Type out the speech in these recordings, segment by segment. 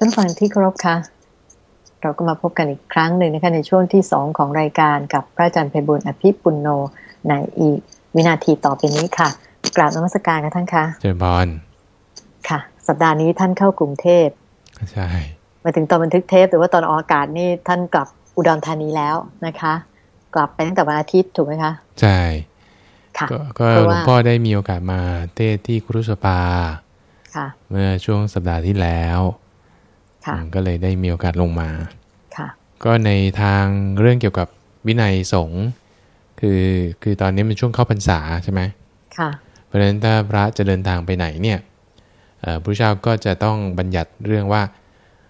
ท่านฟังที่เคารพคะเราก็มาพบกันอีกครั้งหนึ่งนะคะในช่วงที่สองของรายการกับพระอาจารย์ไพบุญอภิปุณโนในอีกวินาทีต่อไปนี้ค่ะกราบนมัสการค่ะท่านคะเจริญพรค่ะ สัปดาห์นี้ท่านเข้ากรุงเทพใช่มาถึงตอนบันทึกเทปหรือว่าตอนออกอากาศนี่ท่านกลับอุดรธานีแล้วนะคะ กลับไปตั้งแต่วันอาทิตย์ถูกไหมคะใช่ค่ะก็ก็เพราะหลวว่างพ่อได้มีโอกาสมาเทศที่ครุสปาค่ะเมื่อช่วงสัปดาห์ที่แล้วค่ะอืม ก็เลยได้มีโอกาสลงมาค่ะก็ในทางเรื่องเกี่ยวกับวินัยสงฆ์คือคือตอนนี้เป็นช่วงเข้าพรรษาใช่ไหมค่ะเพราะฉะนั้นถ้าพระจะเดินทางไปไหนเนี่ยเอ่อพระเจ้าก็จะต้องบัญญัติเรื่องว่า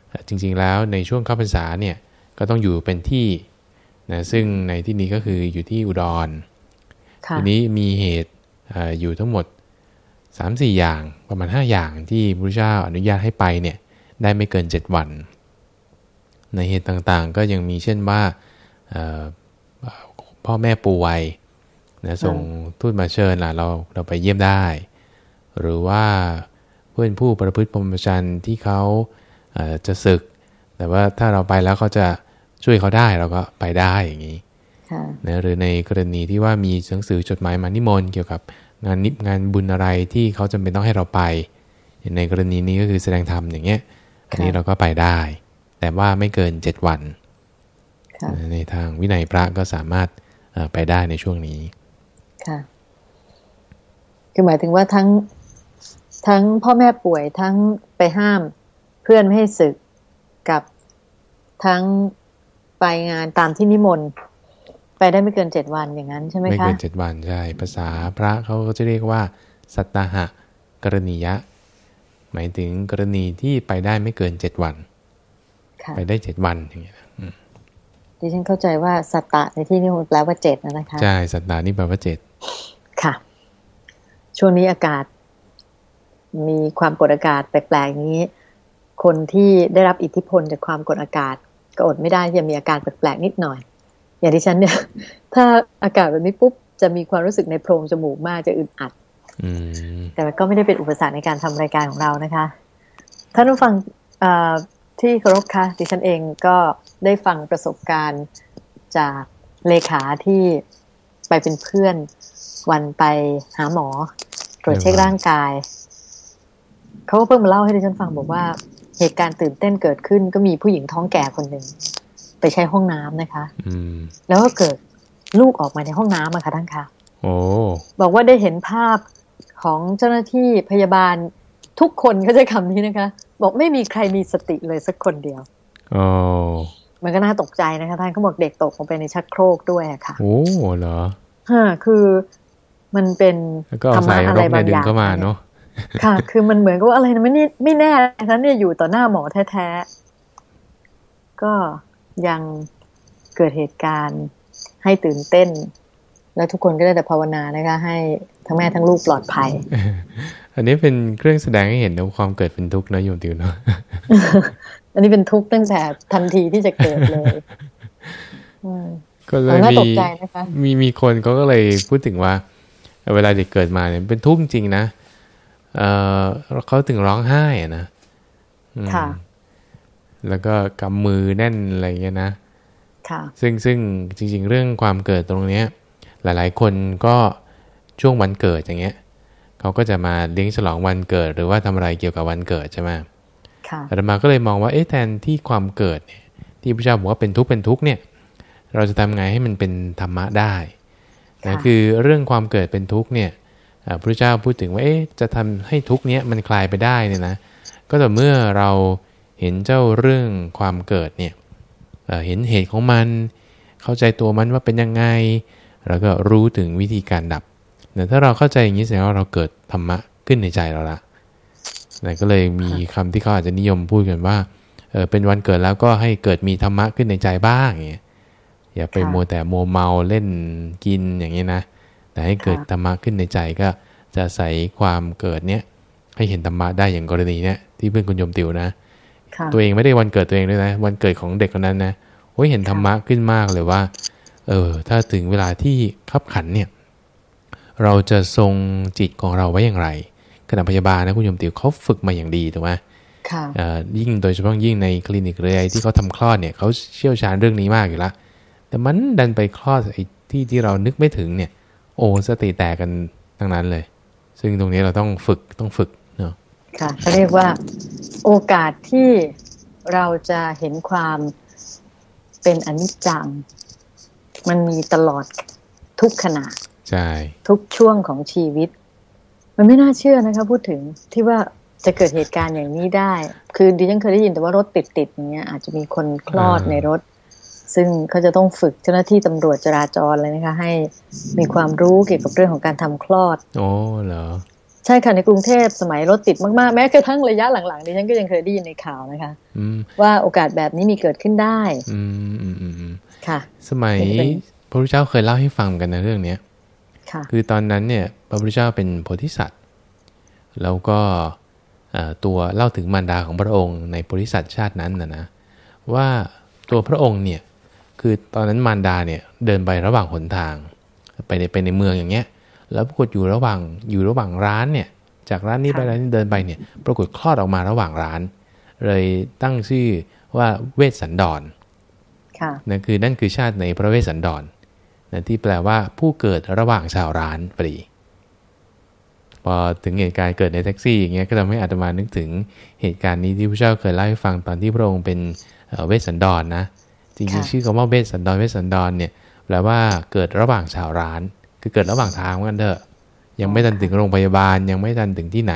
เอ่อจริงๆแล้วในช่วงเข้าพรรษาเนี่ยก็ต้องอยู่เป็นที่นะซึ่งในที่นี้ก็คืออยู่ที่อุดรค่ะทีนี้มีเหตุเอ่ออยู่ทั้งหมด 3-4 อย่างประมาณ 5 อย่างที่พระเจ้าอนุญาตให้ไปเนี่ย ได้ไม่เกิน 7 วัน ในเหตุต่างๆ ก็ยังมีเช่นว่าเอ่อเอ่อพ่อแม่ป่วยนะส่งทูตมาเชิญล่ะเราเราไปเยี่ยมได้ หรือว่าเพื่อนผู้ประพฤติพรหมจรรย์ที่เขาเอ่อจะศึก แต่ว่าถ้าเราไปแล้วเขาจะช่วยเขาได้เราก็ไปได้อย่างนี้ค่ะนะหรือในกรณีที่ว่ามีหนังสือจดหมายมานิมนต์เกี่ยวกับงานนิงานบุญอะไรที่เขาจำเป็นต้องให้เราไป ในกรณีนี้ก็คือแสดงธรรมอย่างเงี้ย อันนี้เราก็ไปได้ แต่ว่าไม่เกิน7วันค่ะนะในทางวินัยพระก็สามารถเอ่อไปได้ในช่วงนี้ ค่ะ คือหมายถึงว่าทั้งทั้งพ่อแม่ป่วยทั้งไปห้ามเพื่อนไม่ให้ศึกกับทั้งไปงานตามที่นิมนต์ไปได้ไม่เกินเจ็ดวันอย่างนั้นใช่ไหมไม่คะเกิน7วันใช่ ภาษาพระเขาก็จะเรียกว่า สัตตหะกรณียะ หมายถึงกรณีที่ไปได้ไม่เกิน7วันค่ะไปได้7วันอย่างเงี้ยอืมดิฉันเข้าใจว่าสัตตะในที่นี้มันแปลว่าเจ็ดนะนะคะ ใช่ สัตตานี่แปลว่าเจ็ดค่ะ ช่วงนี้อากาศ มีความกดอากาศแปลกๆอย่างนี้ คนที่ได้รับอิทธิพลจากความกดอากาศ ก็อดไม่ได้ที่จะมีอาการแปลกๆนิดหน่อย อย่างที่ฉันเนี่ย ถ้าอากาศแบบนี้ปุ๊บจะมีความรู้สึกในโพรงจมูกมากจะอึดอัดอืม แต่มันก็ไม่ได้เป็นอุปสรรคในการทำรายการของเรานะคะท่านผู้ฟังเอ่อที่เคารพคะดิฉันเองก็ได้ฟังประสบการณ์จากเลขาที่ไปเป็นเพื่อนวันไปหาหมอ ตรวจเช็คร่างกาย เขาก็เพิ่งมาเล่าให้ดิฉันฟังบอกว่าเหตุการณ์ตื่นเต้นเกิดขึ้น ก็มีผู้หญิงท้องแก่คนหนึ่งไปใช้ห้องน้ำนะคะ อืมแล้วก็เกิดลูกออกมาในห้องน้ำอะค่ะท่านคะโอ้บอกว่าได้เห็นภาพ ของเจ้าหน้าที่พยาบาลทุกคนเขาใช้คำนี้นะคะ บอกไม่มีใครมีสติเลยสักคนเดียวโอ้มันก็น่าตกใจนะคะท่านเขาบอกเด็กตกลงไปในชักโครกด้วยอะค่ะ โอ้เหรอฮะคือมันเป็นแล้วก็เอาสายรกเนี่ยดึงเข้ามาเนาะค่ะ คือมันเหมือนกับว่าอะไรนะไม่นี่ไม่แน่ฉันเนี่ยอยู่ต่อหน้าหมอแท้ๆ ก็ยังเกิดเหตุการณ์ให้ตื่นเต้น แล้วทุกคนก็ได้แต่ภาวนานะคะ ให้ ทั้งแม่ทั้งลูกปลอดภัย อันนี้เป็นเครื่องแสดงให้เห็นถึงความเกิดเป็นทุกข์นะโยมติวเนาะอันนี้เป็นทุกข์ตั้งแต่ทันทีที่จะเกิดเลยอืมก็เลยน่ามีตกใจนะคะมีมีคนเขาก็เลยพูดถึงว่า เวลาเด็กเกิดมาเนี่ยเป็นทุกข์จริงนะเออเขาถึงร้องไห้อะนะอืมค่ะแล้วก็กำมือแน่นอะไรเงี้ยนะค่ะซึ่งซึ่งจริง ๆ เรื่องความเกิดตรงเนี้ย หลาย ๆ คนก็ ช่วงวันเกิดอย่างเงี้ยเขาก็จะมาเลี้ยงฉลองวันเกิด หรือว่าทำอะไรเกี่ยวกับวันเกิดใช่ไหมค่ะอาตมาก็เลยมองว่าเอ๊ะแทนที่ความเกิดเนี่ยที่พระเจ้าบอกว่าเป็นทุกข์เป็นทุกข์เนี่ย เราจะทำไงให้มันเป็นธรรมะได้นะค่ะคือเรื่องความเกิดเป็นทุกข์เนี่ยอ่าพระเจ้าพูดถึงว่าเอ๊ะจะทำให้ทุกข์เนี้ยมันคลายไปได้เนี่ยนะก็แต่อเมื่อเราเห็นเจ้าเรื่องความเกิดเนี่ยเอ่อเห็นเหตุของมัน เข้าใจตัวมันว่าเป็นยังไง แล้วก็รู้ถึงวิธีการดับ แต่ถ้าเราเข้าใจอย่างนี้แสดงว่าเราเกิดธรรมะขึ้นในใจเราละนะก็เลยมีคำที่เขาอาจจะนิยมพูดกันว่าเออเป็นวันเกิดแล้วก็ให้เกิดมีธรรมะขึ้นในใจบ้างอย่างเงี้ยอย่าไปค่ะมัวแต่มัวเมาเล่นกินอย่างนี้นะ แต่ให้เกิดค่ะธรรมะขึ้นในใจก็จะอาศัยความเกิดเนี้ยให้เห็นธรรมะได้อย่างกรณีเนี้ยที่เพื่อนคุณโยมติวนะค่ะตัวเองไม่ได้วันเกิดตัวเองด้วยนะ วันเกิดของเด็กคนนั้นนะโอ้ยเห็นธรรมะขึ้นมากเลยว่า เออ ถ้าถึงเวลาที่ขับขันเนี่ย เราจะทรงจิตของเราไว้อย่างไรขณะพยาบาลนะคุณโยมติวเขาฝึกมาอย่างดีถูกไหมค่ะเอ่อยิ่งโดยเฉพาะยิ่งในคลินิกหรืออะไรที่เขาทำคลอดเนี่ยเขาเชี่ยวชาญเรื่องนี้มากอยู่แล้วแต่มันดันไปคลอดไอ้ที่ที่เรานึกไม่ถึงเนี่ย โอ้สติแตกกันทั้งนั้นเลย ซึ่งตรงนี้เราต้องฝึกต้องฝึกเนาะค่ะเขาเรียกว่าโอกาสที่เราจะเห็นความเป็นอนิจจัง มันมีตลอดทุกขณะ ใช่ทุกช่วงของชีวิต มันไม่น่าเชื่อนะคะพูดถึงที่ว่าจะเกิดเหตุการณ์อย่างนี้ได้ คือดิฉันเคยได้ยินแต่ว่ารถติดติดๆอย่างเงี้ยอาจจะมีคนคลอดในรถ ซึ่งเขาจะต้องฝึกเจ้าหน้าที่ตำรวจจราจรเลยนะคะ ให้มีความรู้เกี่ยวกับเรื่องของการทำคลอดโอ้เหรอใช่ค่ะในกรุงเทพสมัยรถติดมากๆ แม้กระทั่งระยะหลังๆดิฉันก็ยังเคยได้ยินในข่าวนะคะอืมว่าโอกาสแบบนี้มีเกิดขึ้นได้ อืมอืมอืมอืมค่ะ สมัยเป็นพระพุทธเจ้าเคยเล่าให้ฟังกันนะเรื่องเนี้ย ค่ะคือตอนนั้นเนี่ยพระพุทธเจ้าเป็นโพธิสัตว์ แล้วก็เอ่อตัวเล่าถึงมารดาของพระองค์ในโพธิสัตว์ชาตินั้นนะนะว่าตัวพระองค์เนี่ยคือตอนนั้นมารดาเนี่ยเดินไประหว่างหนทาง ไปในไปในเมืองอย่างเงี้ย แล้วปรากฏอยู่ระหว่างอยู่ระหว่างร้านเนี่ยจากร้านนี้ไปค่ะร้านนี้เดินไปเนี่ยปรากฏคลอดออกมาระหว่างร้าน เลยตั้งชื่อว่าเวสสันดรค่ะนั่นคือนั่นคือชาติในพระเวสสันดร นะที่แปลว่าผู้เกิดระหว่างชาวร้านพอดี พอถึงเหตุการณ์เกิดในแท็กซี่อย่างเงี้ยก็ทำให้อาตมานึกถึงเหตุการณ์นี้ที่พระเจ้าเคยเล่าให้ฟังตอนที่พระองค์เป็นเวสสันดรนะจริงค่ะๆชื่อคำว่าเวสสันดรเวสสันดรเนี่ยแปลว่าเกิดระหว่างชาวร้าน คือเกิดระหว่างทางกันเถอะ ยังไม่ทันถึงโรงพยาบาลยังไม่ทันถึงที่ไหน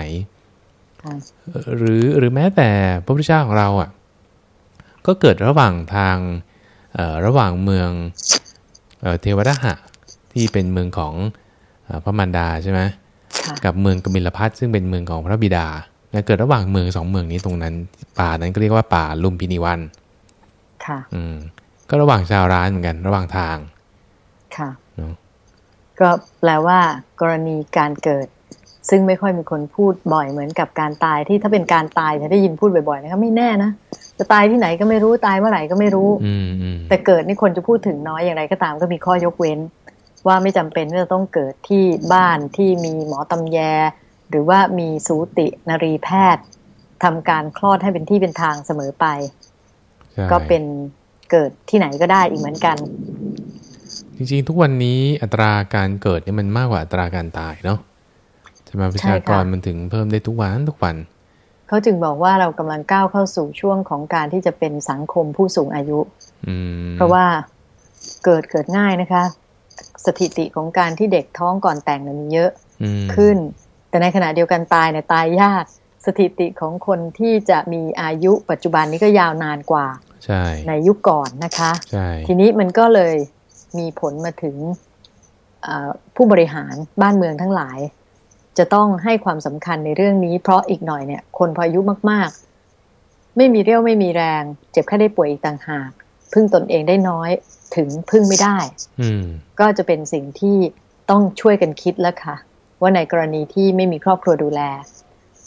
หรือหรือแม้แต่พระพุทธเจ้าของเราอะก็เกิดระหว่างทางระหว่างเมือง เอ่อเทวดาหะที่เป็นเมืองของเอ่อพระมารดาใช่ไหมค่ะกับเมืองกบิลพัทซึ่งเป็นเมืองของพระบิดานะเกิดระหว่างเมืองสองเมืองนี้ตรงนั้น ป่านั้นก็เรียกว่าป่าลุมพินีวัน ค่ะ อืม ก็ระหว่างชาวร้านเหมือนกัน ระหว่างทาง ค่ะเนอะก็แปลว่า กรณีการเกิด ซึ่งไม่ค่อยมีคนพูดบ่อยเหมือนกับการตายที่ถ้าเป็นการตายจะได้ยินพูดบ่อยๆนะคะไม่แน่นะ จะตายที่ไหนก็ไม่รู้ตายเมื่อไหร่ก็ไม่รู้อืมอืมแต่เกิดนี่คนจะพูดถึงน้อยอย่างไรก็ตามก็มีข้อยกเว้น ว่าไม่จำเป็นว่าจะต้องเกิดที่บ้านที่มีหมอตำแย หรือว่ามีสูตินรีแพทย์ทำการคลอดให้เป็นที่เป็นทางเสมอไปใช่ก็เป็นเกิดที่ไหนก็ได้อีกเหมือนกัน จริงๆ ทุกวันนี้อัตราการเกิดเนี่ยมันมากกว่าอัตราการตายเนาะใช่ไหมประชากรใช่ค่ะมันถึงเพิ่มได้ทุกวันทุกวัน เขาจึงบอกว่าเรากำลังก้าวเข้าสู่ช่วงของการที่จะเป็นสังคมผู้สูงอายุอืมเพราะว่าเกิดเกิดง่ายนะคะ สถิติของการที่เด็กท้องก่อนแต่งเนี่ยมีเยอะอืมขึ้น แต่ในขณะเดียวกันตายเนี่ยตายยากสถิติของคนที่จะมีอายุปัจจุบันนี้ก็ยาวนานกว่าใช่ในยุคก่อนนะคะใช่ทีนี้มันก็เลยมีผลมาถึงเอ่อผู้บริหารบ้านเมืองทั้งหลาย จะต้องให้ความสำคัญในเรื่องนี้ เพราะอีกหน่อยเนี่ยคนพออายุมากๆ ไม่มีเรี่ยวไม่มีแรง เจ็บแค่ได้ป่วยอีกต่างหากพึ่งตนเองได้น้อยถึงพึ่งไม่ได้อืมก็จะเป็นสิ่งที่ต้องช่วยกันคิดแล้วค่ะ ว่าในกรณีที่ไม่มีครอบครัวดูแล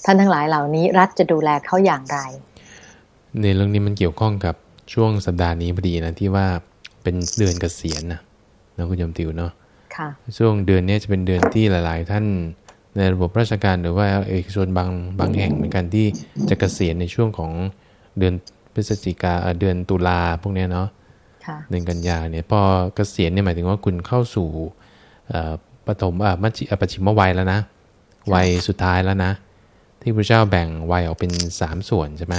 ท่านทั้งหลายเหล่านี้รัฐจะดูแลเขาอย่างไร ในเรื่องนี้มันเกี่ยวข้องกับช่วงสัปดาห์นี้พอดีนะที่ว่าเป็นเดือนเกษียณนะนะคุณยมติวเนาะค่ะ ช่วงเดือนเนี้ยจะเป็นเดือนที่หลาย ๆ ท่าน ในระบบราชการหรือว่าเอกชนบางบางแห่งเหมือนกันที่จะเกษียณในช่วงของเดือนพฤศจิกาเอ่อเดือนตุลาพวกเนี้ยเนาะค่ะเดือนกันยาเนี่ยพอเกษียณเนี่ยหมายถึงว่าคุณเข้าสู่เอ่อปฐมอ่ามัชชิอ่าปัจฉิมวัยแล้วนะวัยสุดท้ายแล้วนะ ที่พระเจ้าแบ่งวัยออกเป็นสามส่วนใช่ไหม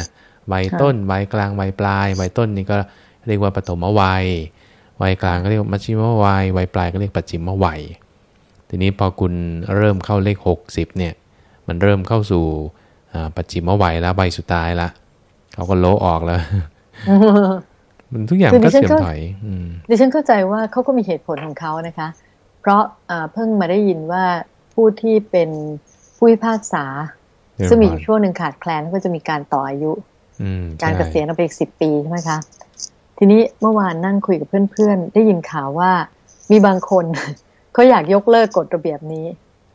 วัยค่ะต้นวัยกลางวัยปลายวัยต้นนี่ก็เรียกว่าปฐมวัยวัยกลางก็เรียกว่ามัชชิมวัยวัยปลายก็เรียกปัจฉิมวัย ทีนี้พอคุณเริ่มเข้าเลข 60เนี่ยมันเริ่มเข้าสู่อ่าปัจฉิมวัยแล้ววัยสุดท้ายละเขาก็โละออกแล้ว มันทุกอย่างคือดิก็ฉันเสื่อมก็ถอยอืมดิฉันเข้าใจว่าเขาก็มีเหตุผลของเขานะคะ เพราะเอ่อเพิ่งมาได้ยินว่าผู้ที่เป็นผู้พิพากษาเรื่องซึ่งมีอก่อนยู่ช่วงหนึ่งขาดแคลนก็จะมีการต่ออายุอืมการใช่เกษียณเอาไปอีกสิบปีใช่ไหมคะทีนี้เมื่อวานนั่งคุยกับเพื่อนๆ ได้ยินข่าวว่ามีบางคน เขาอยากยกเลิกกฎระเบียบนี้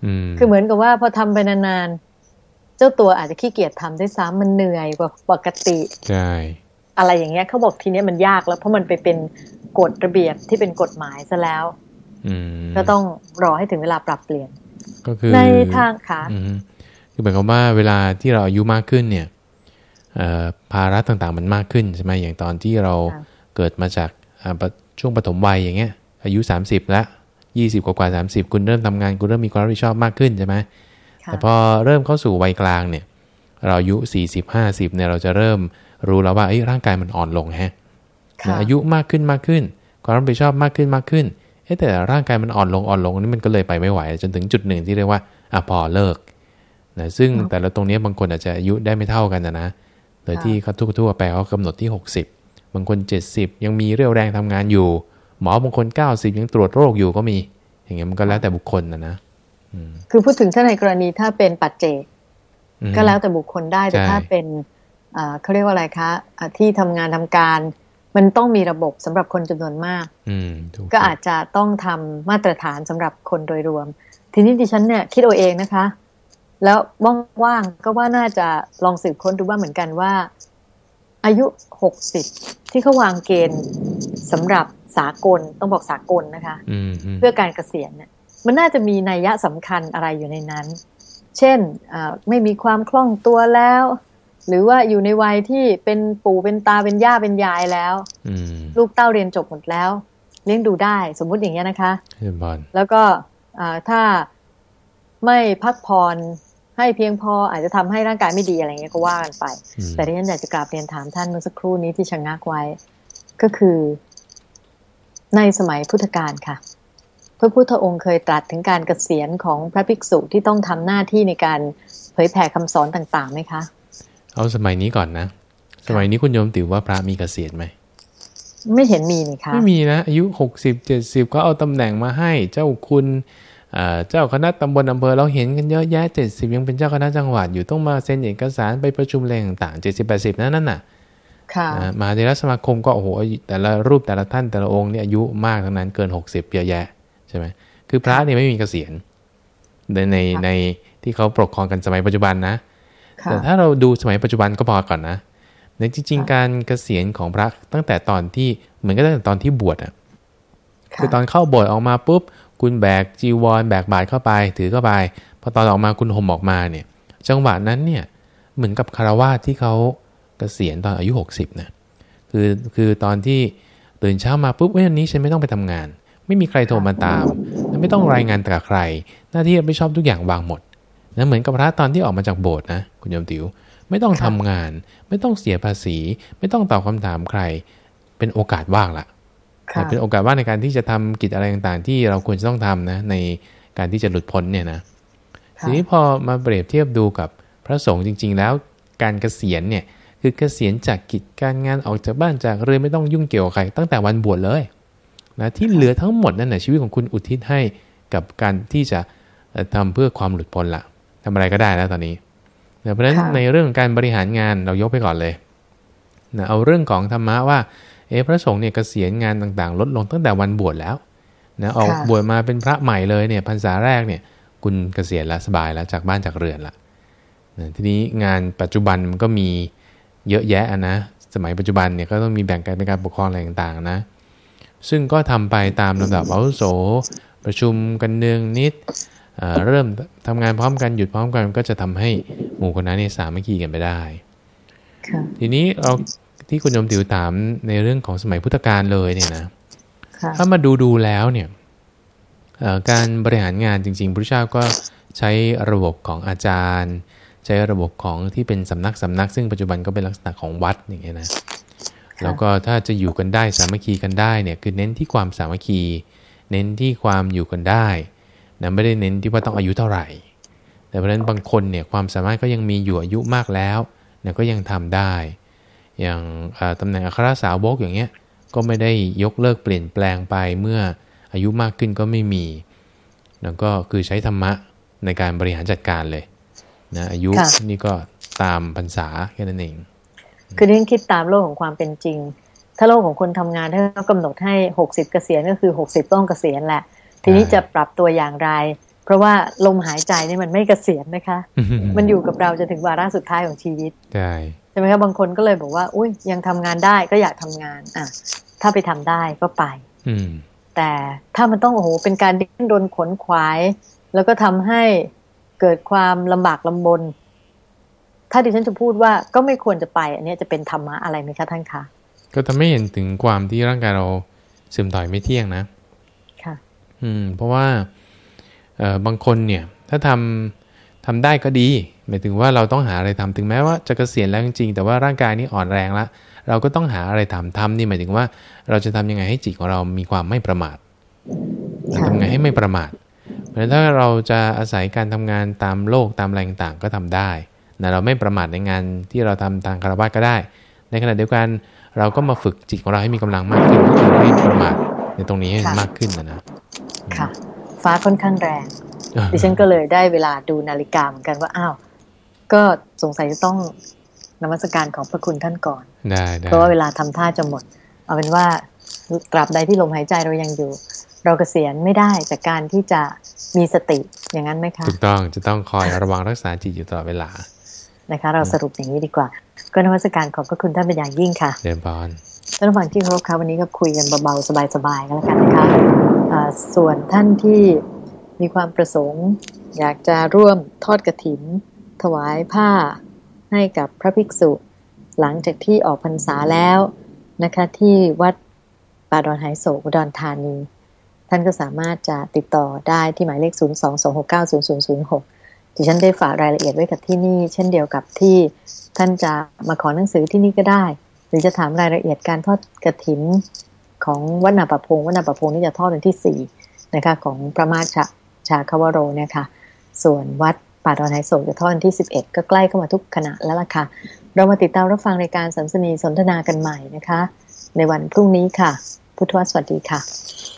อืมคือเหมือนกับว่าพอทำไปนานๆ เจ้าตัวอาจจะขี้เกียจทำด้วยซ้ำมันเหนื่อยกว่าปกติใช่อะไรอย่างเงี้ยเขาบอกทีเนี้ยมันยากแล้วเพราะมันไปเป็นกฎระเบียบที่เป็นกฎหมายซะแล้วอืมก็ต้องรอให้ถึงเวลาปรับเปลี่ยน ก็คือในทางขาอืมคือหมายความว่าเวลาที่เราอายุมากขึ้นเนี่ยภาระต่างๆมันมากขึ้นใช่ไหมอย่างตอนที่เราเกิดมาจากช่วงปฐมวัยอย่างเงี้ย อายุ 30 แล้ว 20กว่ากว่า30คุณเริ่มทำงานคุณเริ่มมีความรับผิดชอบมากขึ้นใช่ไหมแต่พอเริ่มเข้าสู่วัยกลางเนี่ย เราอายุ40 50เนี่ยเราจะเริ่มรู้แล้วว่าร่างกายมันอ่อนลงฮะอายุมากขึ้นมากขึ้น ความรับผิดชอบมากขึ้นมากขึ้นแต่ร่างกายมันอ่อนลงอ่อนลงนี่มันก็เลยไปไม่ไหว จนถึงจุดหนึ่งที่เรียกว่าอะพอเลิกนะซึ่งแต่ละตรงนี้บางคนอาจจะอายุได้ไม่เท่ากันนะนะโดยที่เขาทั่วๆไปเขากำหนดที่ 60 บางคน 70 ยังมีเรี่ยวแรงทำงานอยู่ หมอบางคน90ยังตรวจโรคอยู่ก็มี อย่างเงี้ยมันก็แล้วแต่บุคคลนะนะคือพูดถึงถ้าในกรณีถ้าเป็นปัจเจกก็แล้วแต่บุคคลได้แต่ถ้าเป็นเขาเรียกว่าอะไรคะที่ทำงานทำการ มันต้องมีระบบสำหรับคนจำนวนมากก็อาจจะต้องทำมาตรฐานสำหรับคนโดยรวม ทีนี้ดิฉันเนี่ยคิดเอาเองนะคะ แล้วว่างๆก็ว่าน่าจะลองสืบค้นดูว่าเหมือนกันว่า อายุหกสิบที่เขาวางเกณฑ์สำหรับ สากลต้องบอกสากลนะคะเพื่อการเกษียณเนี่ยมันน่าจะมีนัยยะสำคัญอะไรอยู่ในนั้น เช่นไม่มีความคล่องตัวแล้ว หรือว่าอยู่ในวัยที่เป็นปู่เป็นตาเป็นย่าเป็นยายแล้วลูกเต้าเรียนจบหมดแล้ว เลี้ยงดูได้สมมุติอย่างนี้นะคะแล้วก็ถ้าไม่พักผ่อนให้เพียงพออาจจะทำให้ร่างกายไม่ดีอะไรเงี้ยก็ว่ากันไป แต่ที่ฉันอยากจะกราบเรียนถามท่านเมื่อสักครู่นี้ที่ชะงักไว้ ก็คือ ในสมัยพุทธกาลค่ะ พระพุทธองค์เคยตรัสถึงการเกษียณของพระภิกษุที่ต้องทำหน้าที่ในการเผยแผ่คำสอนต่างๆไหมคะ เอาสมัยนี้ก่อนนะ สมัยนี้คุณโยมติวว่าพระมีเกษียณไหม ไม่เห็นมีนี่คะไม่มีนะ อายุหกสิบเจ็ดสิบก็เอาตำแหน่งมาให้เจ้าคุณเจ้าคณะตำบลอำเภอเราเห็นกันเยอะแยะเจ็ดสิบยังเป็นเจ้าคณะจังหวัดอยู่ต้องมาเซ็นเอกสารไปประชุมอะไรต่างๆเจ็ดสิบแปดสิบนั่นน่ะ ค่ะมหาเทรสมาคมก็โอ้โหแต่ละรูปแต่ละท่านแต่ละองค์เนี่ยอายุมากทั้งนั้นเกินหกสิบเยอะแยะใช่ไหมคือพระเนี่ยไม่มีเกษียณในในในที่เขาปกครองกันสมัยปัจจุบันนะ แต่ถ้าเราดูสมัยปัจจุบันก็พอก่อนนะในจริง ๆ การเกษียณของพระตั้งแต่ตอนที่เหมือนกับตั้งแต่ตอนที่บวชอะคือตอนเข้าโบสถ์ออกมาปุ๊บ คุณแบกจีวรแบกบาตรเข้าไป ถือเข้าไปพอตอนออกมาคุณห่มออกมาเนี่ย จังหวะนั้นเนี่ยเหมือนกับคารวาสที่เขาเกษียณตอนอายุ 60นะคือคือตอนที่ตื่นเช้ามาปุ๊บวันนี้ฉันไม่ต้องไปทำงาน ไม่มีใครโทรมาตามไม่ต้องรายงานกับใคร หน้าที่ไม่ชอบทุกอย่างวางหมดนะเหมือนกับพระตอนที่ออกมาจากโบสถ์นะคุณโยมติว๋วไม่ต้องทำงาน ไม่ต้องเสียภาษี ไม่ต้องตอบคำถามใคร เป็นโอกาสว่างละเป็นโอกาสว่างในการที่จะทำกิจอะไรต่างๆ ที่เราควรจะต้องทำนะ ในการที่จะหลุดพ้นเนี่ยนะทีนี้พอมาเปรียบเทียบดูกับพระสงฆ์จริง ๆ แล้วการเกษียณเนี่ย คือเกษียณจากกิจการงานออกจากบ้านจากเรือนไม่ต้องยุ่งเกี่ยวกับใครตั้งแต่วันบวชเลยนะที่เหลือทั้งหมดนั่นแหละชีวิตของคุณอุทิศให้กับการที่จะทำเพื่อความหลุดพ้นละทำอะไรก็ได้แล้วตอนนี้นะเพราะฉะนั้นในเรื่องการบริหารงานเรายกไปก่อนเลยนะเอาเรื่องของธรรมะว่าเอพระสงฆ์เนี่ยเกษียณงานต่างๆ ลดลงตั้งแต่วันบวชแล้วนะออกบวชมาเป็นพระใหม่เลยเนี่ยพรรษาแรกเนี่ยคุณเกษียณแล้วสบายแล้วจากบ้านจากเรือนละนะทีนี้งานปัจจุบันมันก็มี เยอะแยะนะ สมัยปัจจุบันเนี่ยก็ต้องมีแบ่งกันเป็นการปกครองอะไรต่างๆนะ ซึ่งก็ทำไปตามลำดับอาวุโส ประชุมกันเนืองนิดเริ่มทำงานพร้อมกันหยุดพร้อมกันก็จะทำให้หมู่คณะนี้สามัคคีกันไปได้ทีนี้เราที่คุณยมติวถามในเรื่องของสมัยพุทธกาลเลยเนี่ยนะถ้ามาดูดูแล้วเนี่ยการบริหารงานจริงๆพระเจ้าก็ใช้ระบบของอาจารย์ ใช้ระบบของที่เป็นสำนักสำนัก ซึ่งปัจจุบันก็เป็นลักษณะของวัดอย่างเงี้ยนะแล้วก็ถ้าจะอยู่กันได้สามัคคีกันได้เนี่ยคือเน้นที่ความสามัคคี เน้นที่ความอยู่กันได้นะไม่ได้เน้นที่ว่าต้องอายุเท่าไหร่ แต่เพราะฉะนั้นบางคนเนี่ยความสามารถก็ยังมีอยู่อายุมากแล้วเนี่ยก็ยังทำได้ อย่างตำแหน่งอัครสาวกอย่างเงี้ยก็ไม่ได้ยกเลิกเปลี่ยนแปลงไปเมื่ออายุมากขึ้นก็ไม่มี แล้วก็คือใช้ธรรมะในการบริหารจัดการเลย นะอายุนี่ก็ตามพรรษาแค่นั้นเอง คือเรื่องคิดตามโลกของความเป็นจริง ถ้าโลกของคนทำงานถ้าเขากำหนดให้หกสิบเกษียณก็คือหกสิบต้องเกษียณแหละ ทีนี้จะปรับตัวอย่างไร เพราะว่าลมหายใจนี่มันไม่เกษียณนะคะ มันอยู่กับเราจะถึงวาระสุดท้ายของชีวิตใช่ใช่ไหมครับบางคนก็เลยบอกว่า อุ้ยยังทำงานได้ก็อยากทำงานอะถ้าไปทำได้ก็ไป อืแต่ถ้ามันต้องโอ้โหเป็นการดิ้นรนขนขวาย แล้วก็ทำให้ เกิดความลำบากลำบน ถ้าดิฉันจะพูดว่าก็ไม่ควรจะไป อันนี้จะเป็นธรรมะอะไรไหมคะท่านคะก็ทำให้เห็นถึงความที่ร่างกายเราเสื่อมถอยไม่เที่ยงนะ ค่ะ อืม เพราะว่าเอ่อบางคนเนี่ย ถ้าทำทำได้ก็ดี หมายถึงว่าเราต้องหาอะไรทำถึงแม้ว่าจะเกษียณแล้วจริงๆ แต่ว่าร่างกายนี้อ่อนแรงแล้วเราก็ต้องหาอะไรทำทำนี่หมายถึงว่า เราจะทำยังไงให้จิตของเรามีความไม่ประมาทค่ะทำไงให้ไม่ประมาท เพราะฉะนั้นถ้าเราจะอาศัยการทำงานตามโลกตามแรงต่างๆก็ทำได้นะเราไม่ประมาทในงานที่เราทำทางคารวะก็ได้ ในขณะเดียวกันเราก็มาฝึกจิตของเราให้มีกำลังมากขึ้นก็คือไม่ประมาทในตรงนี้ให้ค่ะมากขึ้นนะนะค่ะ ฟ้าค่อนข้างแรง ดิฉันก็เลยได้เวลาดูนาฬิกาเหมือนกันว่าอ้าวก็สงสัยจะต้องนมัสการของพระคุณท่านก่อน ได้ได้เพราะว่าเวลาทำท่าจะหมด เอาเป็นว่าตราบใดที่ลมหายใจเรายังอยู่ เราเกษียณไม่ได้จากการที่จะมีสติอย่างนั้นไหมคะถูกต้องจะต้องคอยระวังรักษาจิตอยู่ตลอดเวลานะคะ เราสรุปอย่างนี้ดีกว่า ก็นมัสการขอบพระคุณท่านเป็นอย่างยิ่งค่ะเดินบอลท่านผู้ฟังที่เคารพค่ะวันนี้ก็คุยกันเบาๆสบายๆกันแล้วกันนะคะอ่าส่วนท่านที่มีความประสงค์ อยากจะร่วมทอดกระถิน ถวายผ้าให้กับพระภิกษุ หลังจากที่ออกพรรษาแล้วนะคะที่วัดป่าดอนไหโศกอุดรธานี ท่านก็สามารถจะติดต่อได้ที่หมายเลข 0 2 2 6 9 0 0 0 6ดิฉันได้ฝากรายละเอียดไว้กับที่นี่ เช่นเดียวกับที่ท่านจะมาขอหนังสือที่นี่ก็ได้ หรือจะถามรายละเอียดการทอดกระถินของวัดนาปะพงวัดนาปะพงนี่จะทอดวันที่สี่นะคะ ของพระมาชาชาคาวโรเนี่ยค่ะส่วนวัดป่าดอนไฮโศกจะทอดวันที่ 11 ก็ใกล้เข้ามาทุกขณะแล้วล่ะค่ะ เรามาติดตามรับฟังรายการสัมสนีสนทนากันใหม่นะคะ ในวันพรุ่งนี้ค่ะ พุทธวสวัสดีค่ะ